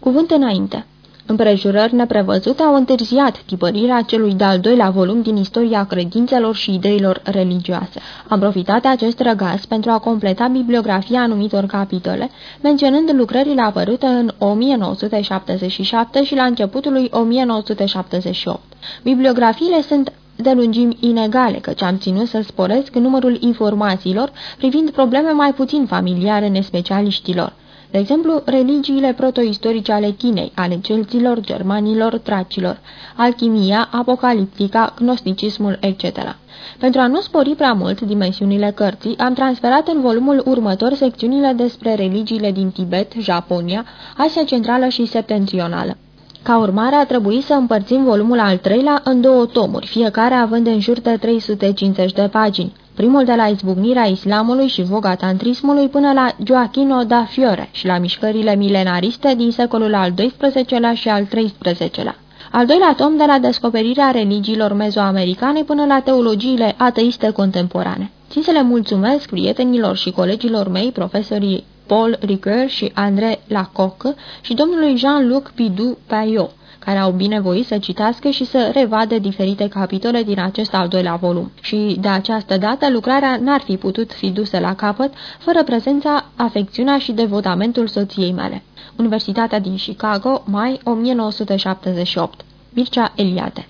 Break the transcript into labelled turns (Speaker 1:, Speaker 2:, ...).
Speaker 1: Cuvânt înainte. Împrejurări neprevăzute au întârziat tipărirea celui de-al doilea volum din istoria credințelor și ideilor religioase. Am profitat de acest răgaz pentru a completa bibliografia anumitor capitole, menționând lucrările apărute în 1977 și la începutul lui 1978. Bibliografiile sunt de lungimi inegale, căci am ținut să sporesc numărul informațiilor privind probleme mai puțin familiare nespecialiștilor. De exemplu, religiile protoistorice ale Chinei, ale celților, germanilor, tracilor, alchimia, apocaliptica, gnosticismul, etc. Pentru a nu spori prea mult dimensiunile cărții, am transferat în volumul următor secțiunile despre religiile din Tibet, Japonia, Asia Centrală și Septentrională. Ca urmare, a trebuit să împărțim volumul al treilea în două tomuri, fiecare având în jur de 350 de pagini primul de la izbucnirea islamului și voga tantrismului până la Gioachino da Fiore și la mișcările milenariste din secolul al XII-lea și al XIII-lea. Al doilea tom de la descoperirea religiilor mezoamericane până la teologiile ateiste contemporane. Țin să le mulțumesc prietenilor și colegilor mei, profesorii Paul Ricoeur și André Lacoque și domnului Jean-Luc Pidou Payot, care au binevoit să citească și să revadă diferite capitole din acest al doilea volum. Și de această dată lucrarea n-ar fi putut fi dusă la capăt fără prezența, afecțiunea și devotamentul soției mele. Universitatea din Chicago, mai 1978. Mircea Eliade